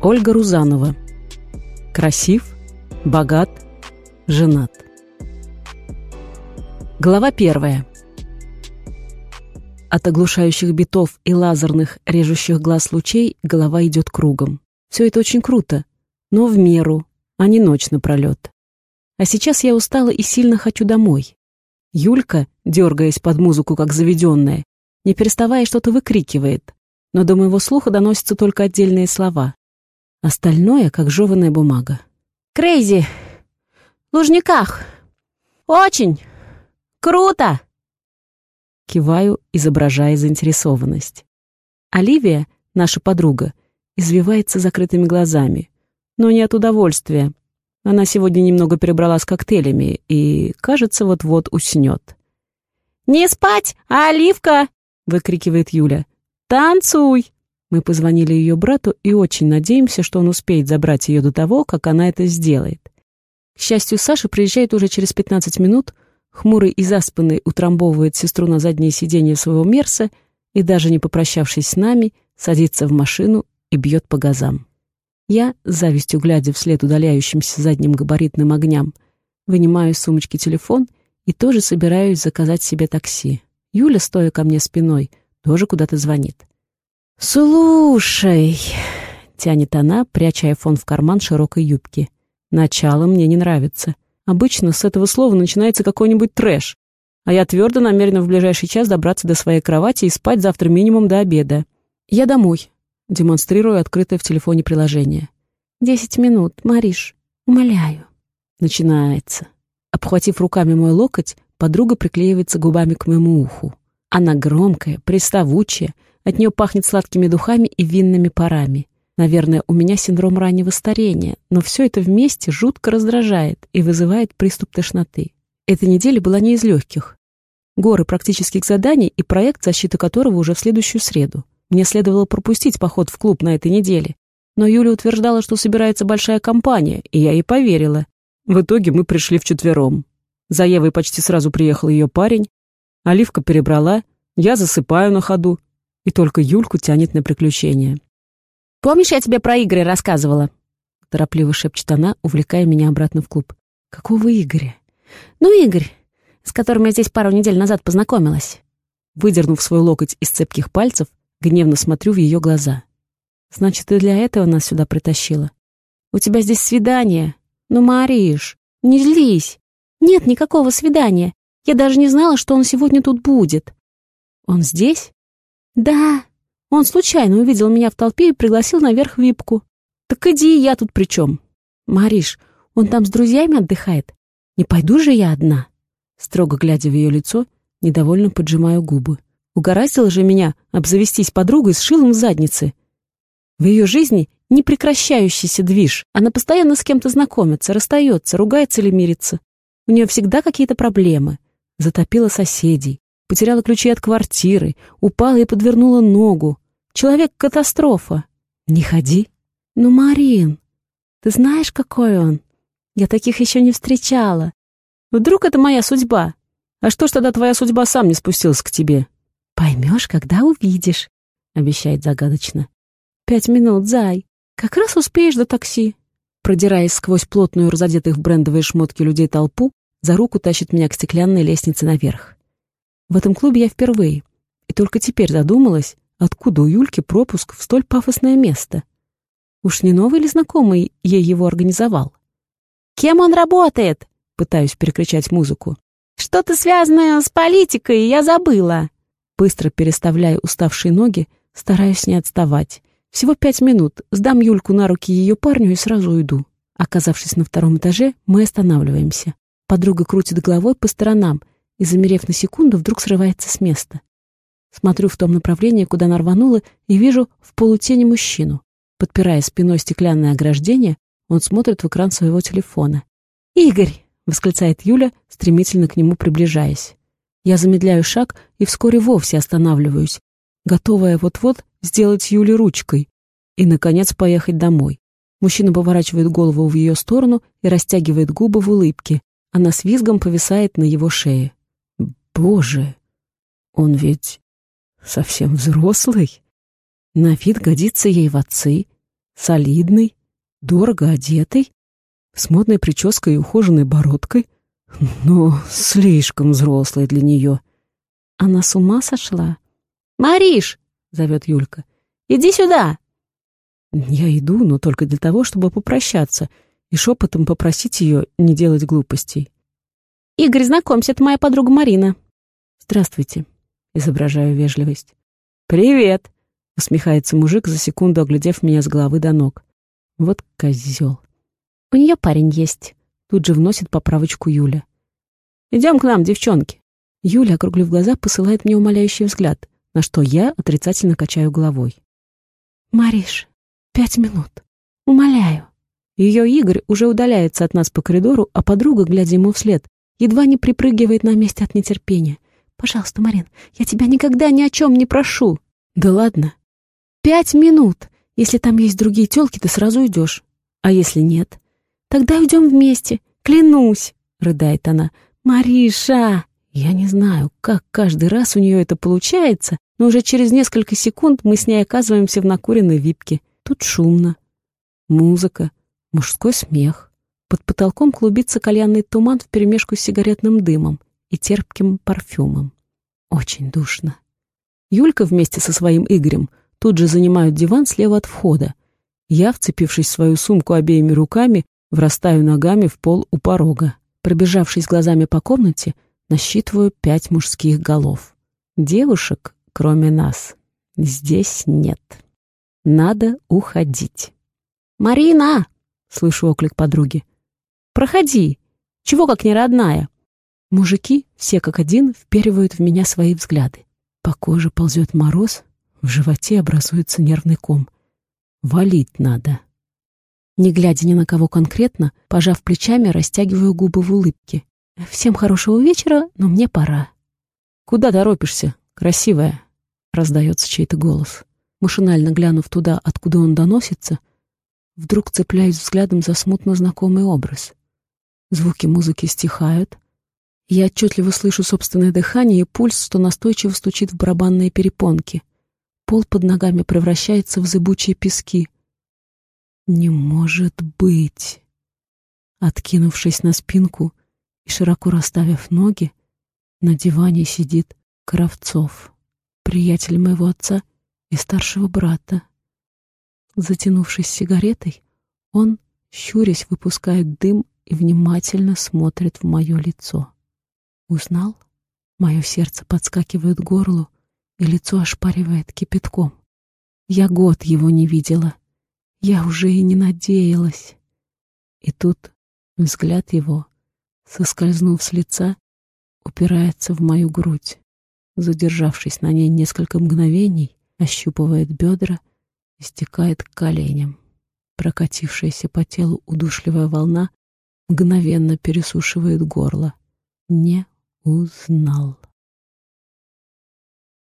Ольга Рузанова. Красив, богат, женат. Глава первая. От оглушающих битов и лазерных, режущих глаз лучей голова идет кругом. Все это очень круто, но в меру, а не ночь напролет. А сейчас я устала и сильно хочу домой. Юлька, дергаясь под музыку, как заведенная, не переставая что-то выкрикивает, но до моего слуха доносятся только отдельные слова. Остальное, как жеванная бумага. «Крейзи! Лужниках! Очень! Круто!» Киваю, изображая заинтересованность. Оливия, наша подруга, извивается закрытыми глазами. Но не от удовольствия. Она сегодня немного перебрала с коктейлями и, кажется, вот-вот уснет. «Не спать, а оливка!» — выкрикивает Юля. «Танцуй!» Мы позвонили ее брату и очень надеемся, что он успеет забрать ее до того, как она это сделает. К счастью, Саша приезжает уже через 15 минут, хмурый и заспанный утрамбовывает сестру на заднее сиденье своего Мерса и, даже не попрощавшись с нами, садится в машину и бьет по газам. Я, с завистью глядя вслед удаляющимся задним габаритным огням, вынимаю из сумочки телефон и тоже собираюсь заказать себе такси. Юля, стоя ко мне спиной, тоже куда-то звонит. «Слушай», — тянет она, пряча айфон в карман широкой юбки. «Начало мне не нравится. Обычно с этого слова начинается какой-нибудь трэш, а я твердо намерена в ближайший час добраться до своей кровати и спать завтра минимум до обеда. Я домой», — демонстрирую открытое в телефоне приложение. «Десять минут, Мариш, умоляю». Начинается. Обхватив руками мой локоть, подруга приклеивается губами к моему уху. Она громкая, приставучая, от нее пахнет сладкими духами и винными парами. Наверное, у меня синдром раннего старения, но все это вместе жутко раздражает и вызывает приступ тошноты. Эта неделя была не из легких. Горы практических заданий и проект, защита которого уже в следующую среду. Мне следовало пропустить поход в клуб на этой неделе. Но Юля утверждала, что собирается большая компания, и я ей поверила. В итоге мы пришли вчетвером. За Евой почти сразу приехал ее парень. Оливка перебрала, я засыпаю на ходу, и только Юльку тянет на приключения. «Помнишь, я тебе про Игоря рассказывала?» Торопливо шепчет она, увлекая меня обратно в клуб. «Какого Игоря?» «Ну, Игорь, с которым я здесь пару недель назад познакомилась». Выдернув свой локоть из цепких пальцев, гневно смотрю в ее глаза. «Значит, ты для этого нас сюда притащила? У тебя здесь свидание. Ну, Мариш, не злись. Нет никакого свидания. Я даже не знала, что он сегодня тут будет». «Он здесь?» «Да, он случайно увидел меня в толпе и пригласил наверх випку. Так иди, я тут при чем?» «Мариш, он там с друзьями отдыхает. Не пойду же я одна?» Строго глядя в ее лицо, недовольно поджимаю губы. Угораздило же меня обзавестись подругой с шилом в заднице. В ее жизни непрекращающийся движ. Она постоянно с кем-то знакомится, расстается, ругается или мирится. У нее всегда какие-то проблемы. Затопила соседей, Потеряла ключи от квартиры, упала и подвернула ногу. Человек-катастрофа. Не ходи. Ну, Марин, ты знаешь, какой он? Я таких еще не встречала. Вдруг это моя судьба? А что ж тогда твоя судьба сам не спустился к тебе? Поймешь, когда увидишь, обещает загадочно. Пять минут, зай. Как раз успеешь до такси. Продираясь сквозь плотную разодетых в брендовые шмотки людей толпу, за руку тащит меня к стеклянной лестнице наверх. В этом клубе я впервые, и только теперь задумалась, откуда у Юльки пропуск в столь пафосное место. Уж не новый ли знакомый ей его организовал? «Кем он работает?» — пытаюсь перекричать музыку. «Что-то связанное с политикой, я забыла». Быстро переставляя уставшие ноги, стараюсь не отставать. Всего пять минут, сдам Юльку на руки ее парню и сразу уйду. Оказавшись на втором этаже, мы останавливаемся. Подруга крутит головой по сторонам — и, замерев на секунду, вдруг срывается с места. Смотрю в том направлении, куда она рванула, и вижу в полутени мужчину. Подпирая спиной стеклянное ограждение, он смотрит в экран своего телефона. «Игорь!» — восклицает Юля, стремительно к нему приближаясь. Я замедляю шаг и вскоре вовсе останавливаюсь, готовая вот-вот сделать Юле ручкой и, наконец, поехать домой. Мужчина поворачивает голову в ее сторону и растягивает губы в улыбке. Она с визгом повисает на его шее. Боже, он ведь совсем взрослый. На вид годится ей в отцы. Солидный, дорого одетый, с модной прической и ухоженной бородкой, но слишком взрослый для нее. Она с ума сошла? «Мариш!» — зовет Юлька. «Иди сюда!» Я иду, но только для того, чтобы попрощаться и шепотом попросить ее не делать глупостей. «Игорь, знакомься, это моя подруга Марина». «Здравствуйте», — изображаю вежливость. «Привет!» — усмехается мужик, за секунду оглядев меня с головы до ног. Вот козел. «У нее парень есть», — тут же вносит поправочку Юля. «Идем к нам, девчонки». Юля, округлив глаза, посылает мне умоляющий взгляд, на что я отрицательно качаю головой. «Мариш, пять минут. Умоляю». Ее Игорь уже удаляется от нас по коридору, а подруга, глядя ему вслед, едва не припрыгивает на месте от нетерпения. «Пожалуйста, Марин, я тебя никогда ни о чем не прошу». «Да ладно». «Пять минут. Если там есть другие тёлки, ты сразу идешь. А если нет?» «Тогда идем вместе. Клянусь», — рыдает она. «Мариша!» Я не знаю, как каждый раз у нее это получается, но уже через несколько секунд мы с ней оказываемся в накуренной випке. Тут шумно. Музыка, мужской смех. Под потолком клубится кальянный туман вперемешку с сигаретным дымом и терпким парфюмом. Очень душно. Юлька вместе со своим Игорем тут же занимают диван слева от входа. Я, вцепившись в свою сумку обеими руками, врастаю ногами в пол у порога. Пробежавшись глазами по комнате, насчитываю пять мужских голов. Девушек, кроме нас, здесь нет. Надо уходить. «Марина!» — слышу оклик подруги. «Проходи! Чего как не родная?» Мужики, все как один, вперивают в меня свои взгляды. По коже ползет мороз, в животе образуется нервный ком. Валить надо. Не глядя ни на кого конкретно, пожав плечами, растягиваю губы в улыбке. «Всем хорошего вечера, но мне пора». «Куда торопишься, красивая?» — раздается чей-то голос. Машинально глянув туда, откуда он доносится, вдруг цепляюсь взглядом за смутно знакомый образ. Звуки музыки стихают. Я отчетливо слышу собственное дыхание и пульс, что настойчиво стучит в барабанные перепонки. Пол под ногами превращается в зыбучие пески. Не может быть! Откинувшись на спинку и широко расставив ноги, на диване сидит Кравцов, приятель моего отца и старшего брата. Затянувшись сигаретой, он, щурясь, выпускает дым и внимательно смотрит в мое лицо. Узнал? Мое сердце подскакивает к горлу, и лицо ошпаривает кипятком. Я год его не видела. Я уже и не надеялась. И тут взгляд его, соскользнув с лица, упирается в мою грудь. Задержавшись на ней несколько мгновений, ощупывает бедра и стекает к коленям. Прокатившаяся по телу удушливая волна мгновенно пересушивает горло. Не узнал.